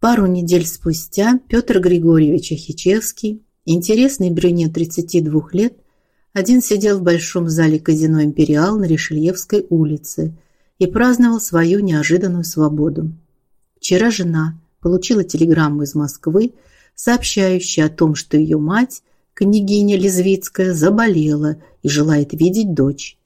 Пару недель спустя Петр Григорьевич Ахичевский, интересный брюнет 32 лет, один сидел в большом зале казино Империал на Решельевской улице и праздновал свою неожиданную свободу. Вчера жена получила телеграмму из Москвы, сообщающую о том, что ее мать, княгиня Лезвицкая, заболела и желает видеть дочь.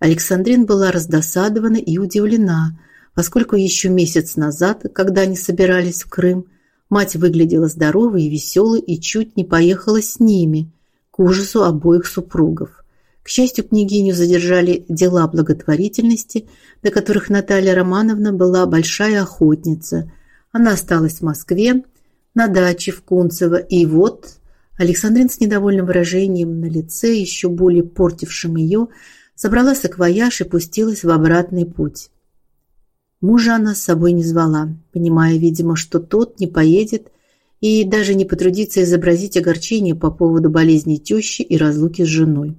Александрин была раздосадована и удивлена, поскольку еще месяц назад, когда они собирались в Крым, мать выглядела здоровой и веселой и чуть не поехала с ними, к ужасу обоих супругов. К счастью, княгиню задержали дела благотворительности, до которых Наталья Романовна была большая охотница. Она осталась в Москве, на даче в Кунцево, и вот Александрин с недовольным выражением на лице, еще более портившим ее, собрала саквояж и пустилась в обратный путь. Мужа она с собой не звала, понимая, видимо, что тот не поедет и даже не потрудится изобразить огорчение по поводу болезни тещи и разлуки с женой.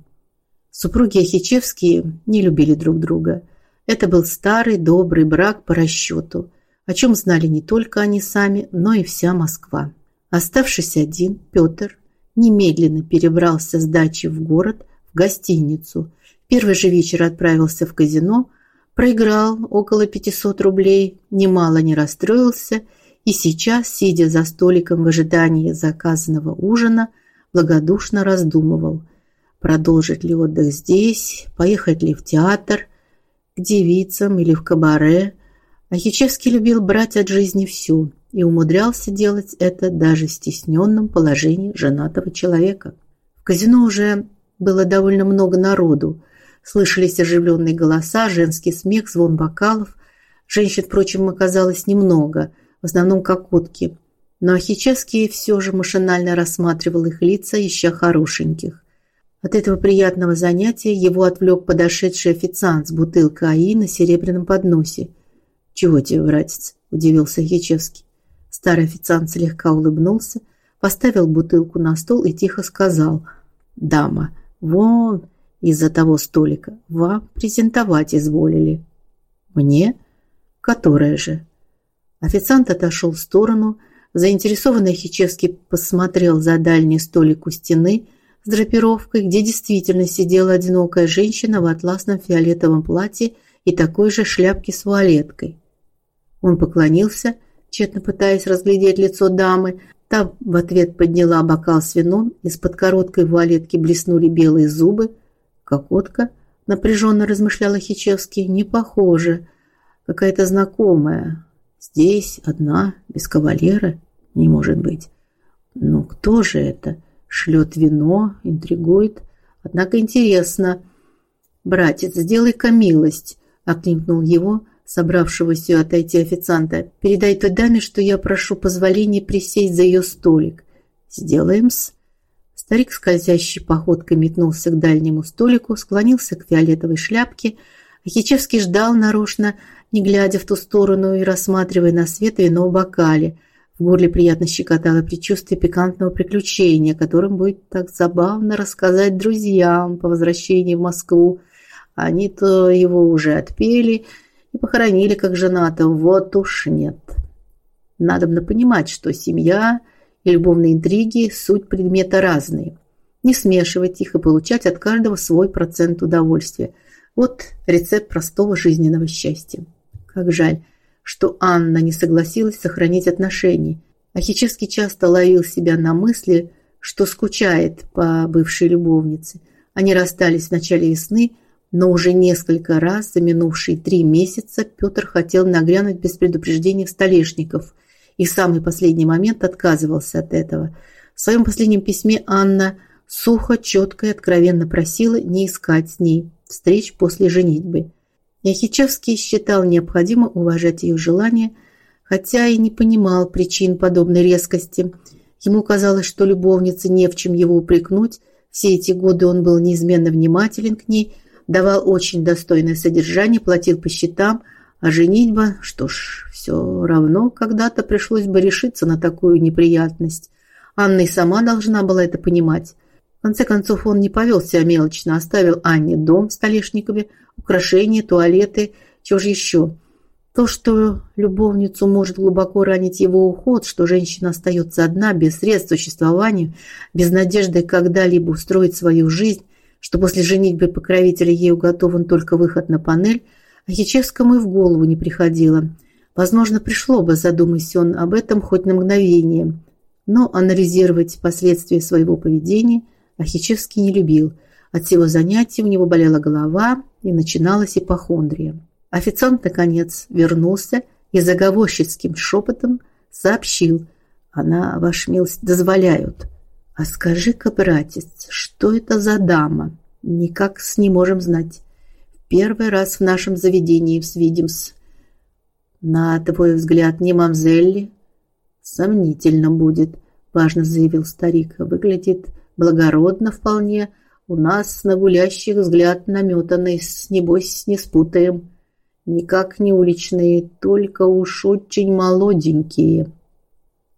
Супруги Ахичевские не любили друг друга. Это был старый добрый брак по расчету, о чем знали не только они сами, но и вся Москва. Оставшись один, Петр немедленно перебрался с дачи в город в гостиницу. Первый же вечер отправился в казино – проиграл около 500 рублей, немало не расстроился и сейчас, сидя за столиком в ожидании заказанного ужина, благодушно раздумывал, продолжить ли отдых здесь, поехать ли в театр, к девицам или в кабаре. Ахичевский любил брать от жизни все и умудрялся делать это даже в стесненном положении женатого человека. В казино уже было довольно много народу, Слышались оживленные голоса, женский смех, звон бокалов. Женщин, впрочем, оказалось немного, в основном кокотки. Но Ахичевский все же машинально рассматривал их лица, ища хорошеньких. От этого приятного занятия его отвлек подошедший официант с бутылкой аи на серебряном подносе. «Чего тебе, братец?» – удивился Ахичевский. Старый официант слегка улыбнулся, поставил бутылку на стол и тихо сказал «Дама, вон из-за того столика вам презентовать изволили. Мне? Которая же? Официант отошел в сторону. Заинтересованный Хичевский посмотрел за дальний столик у стены с драпировкой, где действительно сидела одинокая женщина в атласном фиолетовом платье и такой же шляпке с вуалеткой. Он поклонился, тщетно пытаясь разглядеть лицо дамы. Та в ответ подняла бокал с вином, из-под короткой вуалетки блеснули белые зубы, Кокотка, напряженно размышляла Хичевский, не похоже. Какая-то знакомая. Здесь одна, без кавалера, не может быть. Но кто же это? Шлет вино, интригует. Однако интересно. Братец, сделай-ка милость, окликнул его, собравшегося отойти официанта. Передай той даме, что я прошу позволения присесть за ее столик. Сделаем-с. Старик скользящей походкой метнулся к дальнему столику, склонился к фиолетовой шляпке. Ахичевский ждал нарочно, не глядя в ту сторону и рассматривая на свет вино в бокале. В горле приятно щекотало предчувствие пикантного приключения, которым будет так забавно рассказать друзьям по возвращении в Москву. Они-то его уже отпели и похоронили как женатого. Вот уж нет. Надобно понимать, что семья любовные интриги – суть предмета разные. Не смешивать их и получать от каждого свой процент удовольствия. Вот рецепт простого жизненного счастья. Как жаль, что Анна не согласилась сохранить отношения. Ахичевский часто ловил себя на мысли, что скучает по бывшей любовнице. Они расстались в начале весны, но уже несколько раз за минувшие три месяца Петр хотел нагрянуть без предупреждения в Столешников – и в самый последний момент отказывался от этого. В своем последнем письме Анна сухо, четко и откровенно просила не искать с ней встреч после женитьбы. Яхичевский считал необходимо уважать ее желание, хотя и не понимал причин подобной резкости. Ему казалось, что любовнице не в чем его упрекнуть. Все эти годы он был неизменно внимателен к ней, давал очень достойное содержание, платил по счетам, а женитьба, что ж, все равно когда-то пришлось бы решиться на такую неприятность. Анна и сама должна была это понимать. В конце концов, он не повел себя мелочно, оставил Анне дом в Столешникове, украшения, туалеты, чего же еще. То, что любовницу может глубоко ранить его уход, что женщина остается одна, без средств существования, без надежды когда-либо устроить свою жизнь, что после женитьбы покровителя ей уготован только выход на панель, Ахичевскому и в голову не приходило. Возможно, пришло бы, задумайся он об этом хоть на мгновение. Но анализировать последствия своего поведения Ахичевский не любил. От всего занятия у него болела голова и начиналась ипохондрия. Официант, наконец, вернулся и заговорщицким шепотом сообщил. «Она, ваш милость, дозволяют». «А скажи-ка, братец, что это за дама? Никак с не можем знать. Первый раз в нашем заведении свидимся. На твой взгляд, не мамзелли?» «Сомнительно будет», – важно заявил старик. «Выглядит благородно вполне. У нас на гулящих взгляд наметанный, небось, не спутаем». Никак не уличные, только уж очень молоденькие.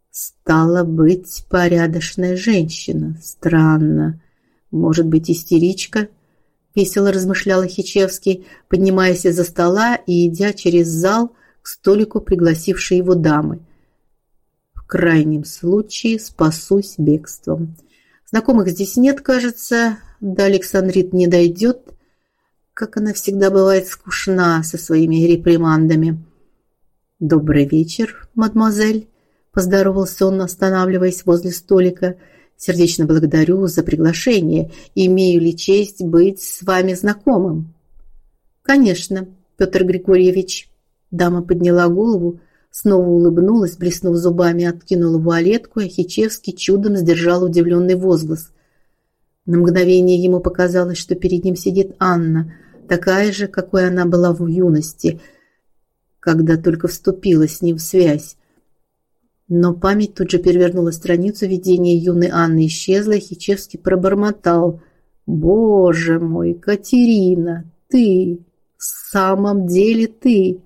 Стала быть, порядочная женщина. Странно. Может быть, истеричка? Весело размышлял Хичевский, поднимаясь из-за стола и идя через зал к столику пригласившей его дамы. В крайнем случае спасусь бегством. Знакомых здесь нет, кажется, до Александрит не дойдет как она всегда бывает скучна со своими репримандами. «Добрый вечер, мадемуазель», – поздоровался он, останавливаясь возле столика. «Сердечно благодарю за приглашение. Имею ли честь быть с вами знакомым?» «Конечно, Петр Григорьевич». Дама подняла голову, снова улыбнулась, блеснув зубами, откинула вуалетку, и Хичевский чудом сдержал удивленный возглас. На мгновение ему показалось, что перед ним сидит Анна, такая же, какой она была в юности, когда только вступила с ним в связь. Но память тут же перевернула страницу, видение юной Анны исчезло, и Хичевский пробормотал. «Боже мой, Катерина, ты! В самом деле ты!»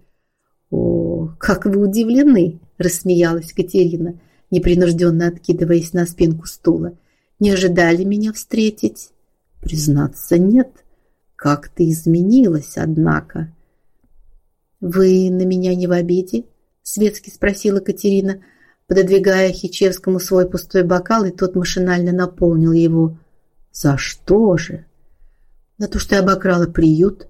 «О, как вы удивлены!» – рассмеялась Катерина, непринужденно откидываясь на спинку стула. «Не ожидали меня встретить?» «Признаться, нет». Как ты изменилась, однако. Вы на меня не в обиде? светски спросила Катерина, пододвигая Хичевскому свой пустой бокал, и тот машинально наполнил его. За что же? За то, что я обокрала приют,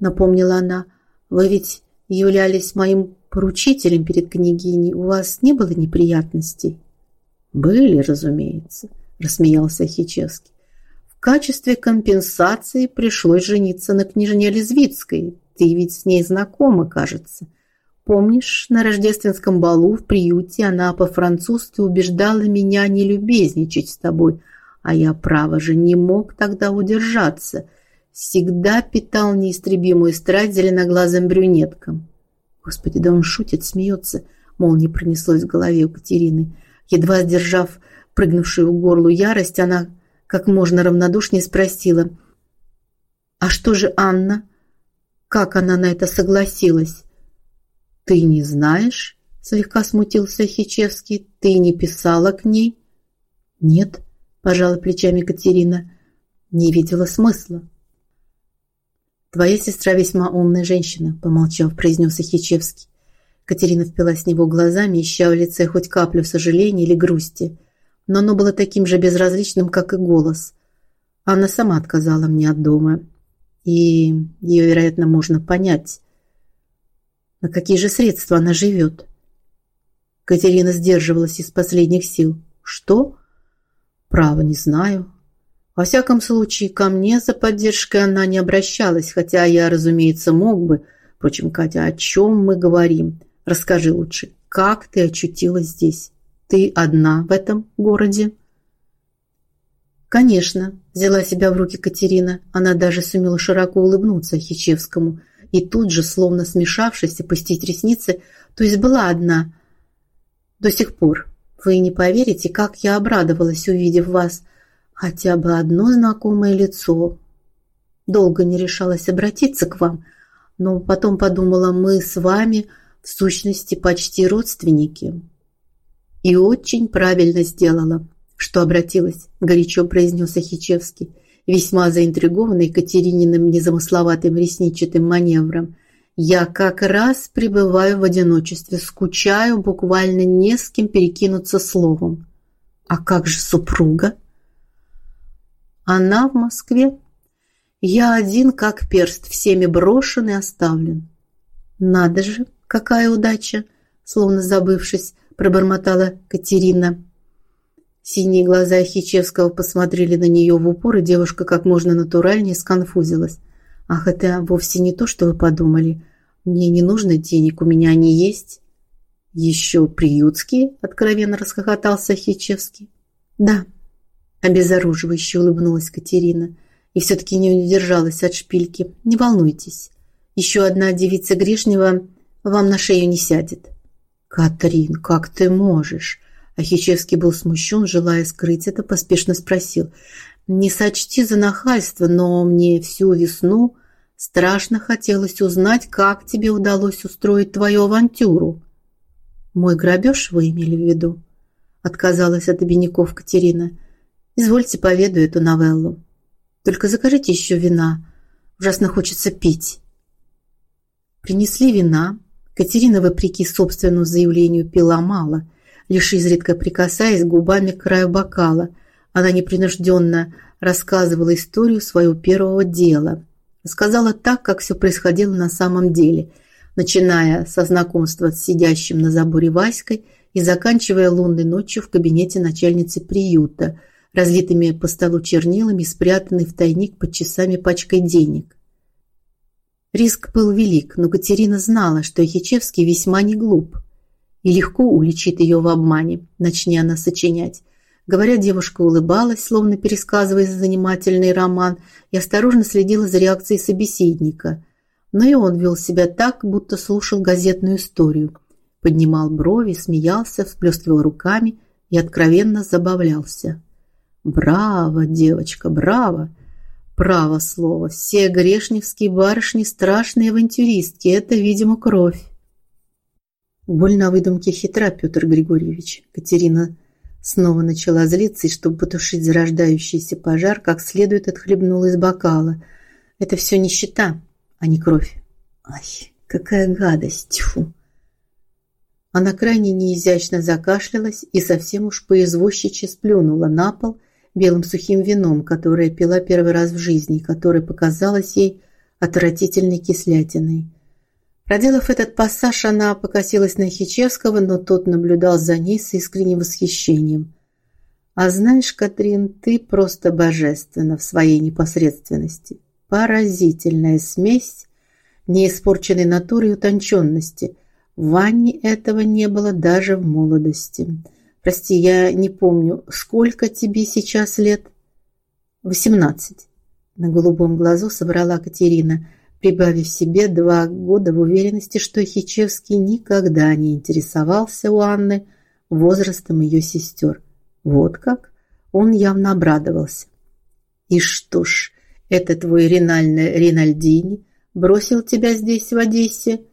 напомнила она. Вы ведь являлись моим поручителем перед княгиней. У вас не было неприятностей? Были, разумеется, рассмеялся Хичевский качестве компенсации пришлось жениться на княжне Лезвицкой. Ты ведь с ней знакома, кажется. Помнишь, на рождественском балу в приюте она по-французски убеждала меня не любезничать с тобой, а я, право же, не мог тогда удержаться. Всегда питал неистребимую страсть зеленоглазым брюнеткам. Господи, да он шутит, смеется. Молния пронеслось в голове у Катерины. Едва сдержав прыгнувшую в горло ярость, она как можно равнодушнее спросила. «А что же Анна? Как она на это согласилась?» «Ты не знаешь?» – слегка смутился Хичевский. «Ты не писала к ней?» «Нет», – пожала плечами Катерина. «Не видела смысла». «Твоя сестра весьма умная женщина», – помолчав, произнес Хичевский. Катерина впилась в него глазами, ища в лице хоть каплю сожаления или грусти – но оно было таким же безразличным, как и голос. Она сама отказала мне от дома, и ее, вероятно, можно понять. На какие же средства она живет? Катерина сдерживалась из последних сил. Что? Право не знаю. Во всяком случае, ко мне за поддержкой она не обращалась, хотя я, разумеется, мог бы. Впрочем, Катя, о чем мы говорим? Расскажи лучше, как ты очутилась здесь? Ты одна в этом городе? Конечно, взяла себя в руки Катерина. Она даже сумела широко улыбнуться Хичевскому и тут же, словно смешавшись, опустить ресницы, то есть была одна. До сих пор. Вы не поверите, как я обрадовалась, увидев вас. Хотя бы одно знакомое лицо. Долго не решалась обратиться к вам, но потом подумала, мы с вами в сущности почти родственники. И очень правильно сделала, что обратилась, горячо произнес Ахичевский, весьма заинтригованный Екатерининым незамысловатым ресничатым маневром. Я как раз пребываю в одиночестве, скучаю, буквально не с кем перекинуться словом. А как же супруга? Она в Москве. Я один, как перст, всеми брошен и оставлен. Надо же, какая удача, словно забывшись, пробормотала Катерина. Синие глаза Хичевского посмотрели на нее в упор, и девушка как можно натуральнее сконфузилась. Ах, это вовсе не то, что вы подумали. Мне не нужно денег, у меня они есть. Еще приютские, откровенно расхохотался Хичевский. Да, обезоруживающе улыбнулась Катерина и все-таки не удержалась от шпильки. Не волнуйтесь, еще одна девица Гришнева вам на шею не сядет. Катрин, как ты можешь? Ахичевский был смущен, желая скрыть это, поспешно спросил: "Не сочти за нахальство, но мне всю весну страшно хотелось узнать, как тебе удалось устроить твою авантюру". "Мой грабеж вы имели в виду?" отказалась от обиняков Катерина. "Извольте поведу эту новеллу. Только закажите еще вина. Ужасно хочется пить". Принесли вина. Катерина, вопреки собственному заявлению, пила мало – лишь изредка прикасаясь губами к краю бокала. Она непринужденно рассказывала историю своего первого дела. Рассказала так, как все происходило на самом деле, начиная со знакомства с сидящим на заборе Васькой и заканчивая лунной ночью в кабинете начальницы приюта, разлитыми по столу чернилами, спрятанной в тайник под часами пачкой денег. Риск был велик, но Катерина знала, что Хичевский весьма не глуп и легко уличит ее в обмане, начни она сочинять. Говоря, девушка улыбалась, словно пересказывая занимательный роман, и осторожно следила за реакцией собеседника. Но и он вел себя так, будто слушал газетную историю. Поднимал брови, смеялся, всплескивал руками и откровенно забавлялся. «Браво, девочка, браво!» Право слово, все грешневские барышни страшные авантюристки, это, видимо, кровь. Больно выдумки хитра, Петр Григорьевич. Катерина снова начала злиться, и чтобы потушить зарождающийся пожар, как следует отхлебнула из бокала. Это все нищета, а не кровь. Ай, какая гадость, тьфу. Она крайне неизящно закашлялась и совсем уж поизвозчичьи сплюнула на пол белым сухим вином, которое пила первый раз в жизни, которое показалось ей отвратительной кислятиной. Проделав этот пассаж, она покосилась на Хичевского, но тот наблюдал за ней с искренним восхищением. А знаешь, Катрин, ты просто божественна в своей непосредственности. Поразительная смесь неиспорченной натуры и утонченности. В этого не было даже в молодости. Прости, я не помню, сколько тебе сейчас лет? Восемнадцать. На голубом глазу собрала Катерина – прибавив себе два года в уверенности, что Хичевский никогда не интересовался у Анны возрастом ее сестер. Вот как? Он явно обрадовался. И что ж, это твой Ринальный Ринальдини бросил тебя здесь в Одессе?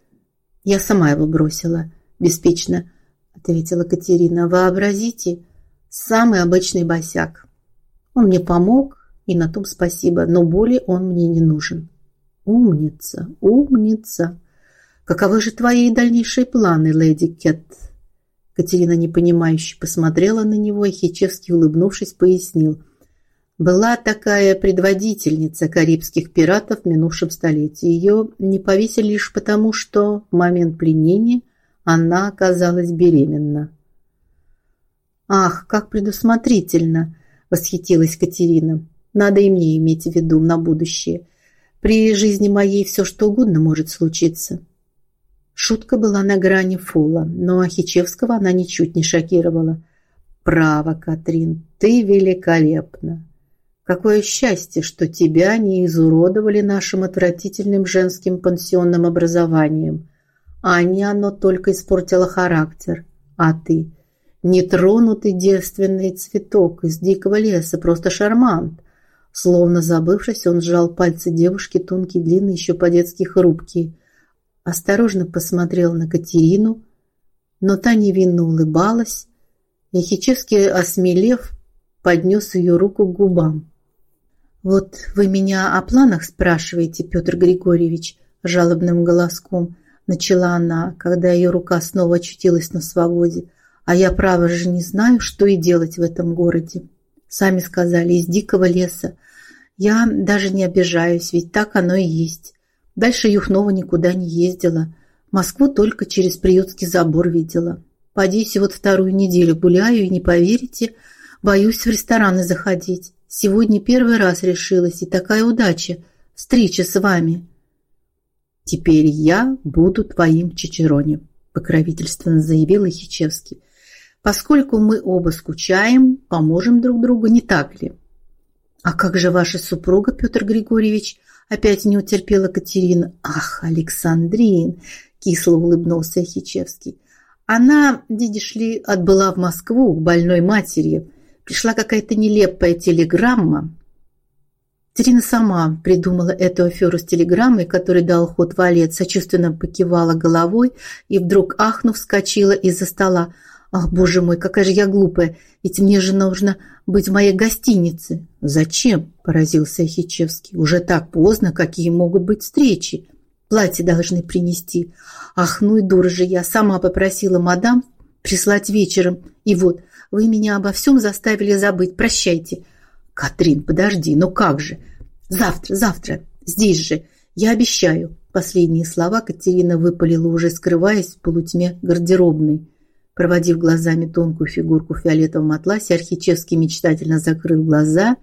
Я сама его бросила, беспечно ответила Катерина. Вообразите, самый обычный босяк. Он мне помог, и на том спасибо, но более он мне не нужен. Умница, умница. Каковы же твои дальнейшие планы, леди Кет? Катерина непонимающе посмотрела на него, и Хичевский, улыбнувшись, пояснил: была такая предводительница карибских пиратов в минувшем столетии. Ее не повесили лишь потому, что в момент пленения она оказалась беременна. Ах, как предусмотрительно, восхитилась Катерина. Надо и мне иметь в виду на будущее. При жизни моей все что угодно может случиться. Шутка была на грани фола, но Ахичевского она ничуть не шокировала. Право, Катрин, ты великолепна. Какое счастье, что тебя не изуродовали нашим отвратительным женским пансионным образованием. А не оно только испортило характер. А ты нетронутый девственный цветок из дикого леса, просто шармант. Словно забывшись, он сжал пальцы девушки, тонкие, длинные, еще по-детски хрупкие. Осторожно посмотрел на Катерину, но та невинно улыбалась. Яхичевский, осмелев, поднес ее руку к губам. «Вот вы меня о планах спрашиваете, Петр Григорьевич, жалобным голоском начала она, когда ее рука снова очутилась на свободе. А я, право же, не знаю, что и делать в этом городе. Сами сказали, из дикого леса. Я даже не обижаюсь, ведь так оно и есть. Дальше Юхнова никуда не ездила. Москву только через приютский забор видела. Подись, вот вторую неделю гуляю, и не поверите, боюсь в рестораны заходить. Сегодня первый раз решилась, и такая удача. Встреча с вами. Теперь я буду твоим чичероне, покровительственно заявил Ихичевский. Поскольку мы оба скучаем, поможем друг другу, не так ли? А как же ваша супруга, Петр Григорьевич? Опять не утерпела Катерина. Ах, Александрин, кисло улыбнулся Хичевский. Она, видишь ли, отбыла в Москву к больной матери. Пришла какая-то нелепая телеграмма. Катерина сама придумала эту аферу с телеграммой, который дал ход Валет, сочувственно покивала головой и вдруг ахнув вскочила из-за стола. Ах, боже мой, какая же я глупая, ведь мне же нужно быть в моей гостинице. Зачем? поразился Хичевский. Уже так поздно, какие могут быть встречи? Платье должны принести. Ах, ну и дура же я, сама попросила мадам прислать вечером. И вот, вы меня обо всем заставили забыть. Прощайте. Катрин, подожди, ну как же? Завтра, завтра, здесь же. Я обещаю. Последние слова Катерина выпалила, уже скрываясь в полутьме гардеробной. Проводив глазами тонкую фигурку в фиолетовом атласе, Архичевский мечтательно закрыл глаза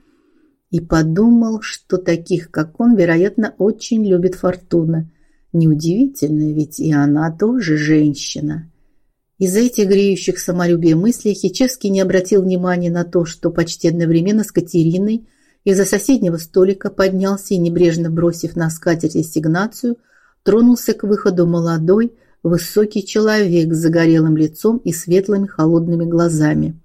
и подумал, что таких, как он, вероятно, очень любит Фортуна. Неудивительно, ведь и она тоже женщина. Из-за этих греющих самолюбие мыслей Хичевский не обратил внимания на то, что почти одновременно с Катериной из-за соседнего столика поднялся и, небрежно бросив на скатерть ассигнацию, тронулся к выходу молодой, высокий человек с загорелым лицом и светлыми холодными глазами.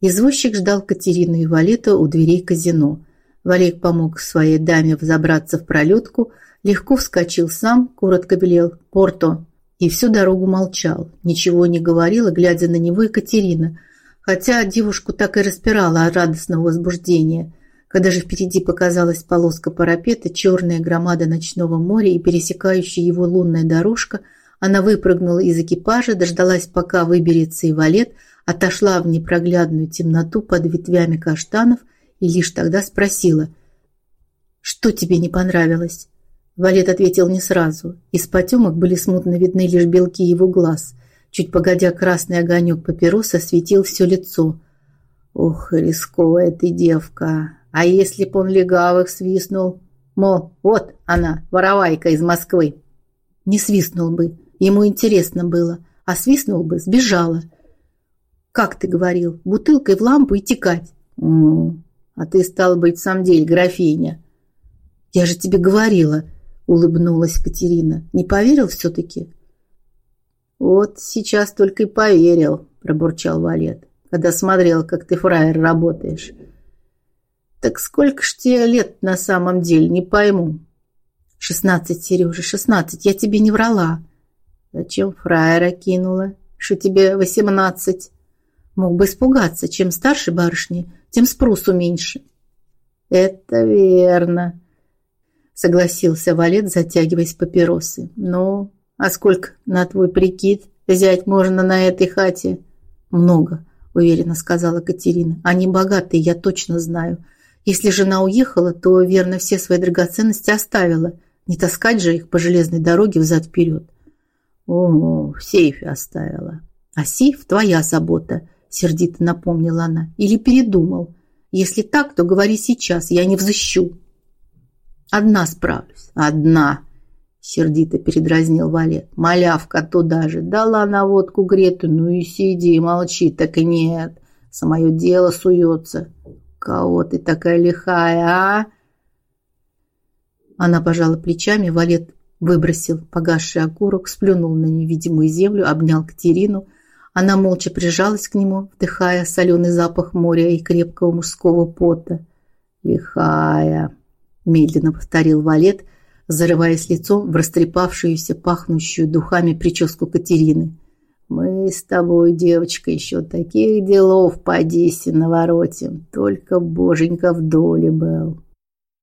Извозчик ждал Катерину и Валета у дверей казино. Валек помог своей даме взобраться в пролетку, легко вскочил сам, коротко велел «Порто!» и всю дорогу молчал, ничего не говорила, глядя на него Екатерина, хотя девушку так и распирала от радостного возбуждения – когда же впереди показалась полоска парапета, черная громада ночного моря и пересекающая его лунная дорожка, она выпрыгнула из экипажа, дождалась, пока выберется и валет, отошла в непроглядную темноту под ветвями каштанов и лишь тогда спросила: "Что тебе не понравилось?" Валет ответил не сразу. Из потемок были смутно видны лишь белки его глаз. Чуть погодя, красный огонек папиросы осветил все лицо. Ох, рисковая ты девка. А если б он легавых свистнул? Мол, вот она, воровайка из Москвы. Не свистнул бы, ему интересно было. А свистнул бы, сбежала. Как ты говорил, бутылкой в лампу и текать? М а ты, стал быть, в самом деле графиня. Я же тебе говорила, улыбнулась Катерина. Не поверил все-таки? Вот сейчас только и поверил, пробурчал Валет, когда смотрел, как ты фраер работаешь. Так сколько ж тебе лет на самом деле, не пойму. Шестнадцать, Сережа, шестнадцать, я тебе не врала. Зачем фраера кинула? Что тебе восемнадцать? Мог бы испугаться, чем старше барышни, тем спросу меньше. Это верно, согласился Валет, затягиваясь папиросы. Ну, а сколько на твой прикид взять можно на этой хате? Много, уверенно сказала Катерина. Они богатые, я точно знаю. Если жена уехала, то верно все свои драгоценности оставила. Не таскать же их по железной дороге взад вперед. О, в сейфе оставила. А сейф твоя забота, сердито напомнила она. Или передумал? Если так, то говори сейчас, я не взыщу. Одна справлюсь. Одна, сердито передразнил Валет. Малявка туда же дала на водку Грету, ну и сиди, молчи, так и нет. Самое дело суется. Кого ты такая лихая, а? Она пожала плечами, Валет выбросил погасший окурок, сплюнул на невидимую землю, обнял Катерину. Она молча прижалась к нему, вдыхая соленый запах моря и крепкого мужского пота. «Лихая!» – медленно повторил Валет, зарываясь лицом в растрепавшуюся, пахнущую духами прическу Катерины. Мы с тобой, девочка, еще таких делов по Одессе наворотим. Только боженька в доле был.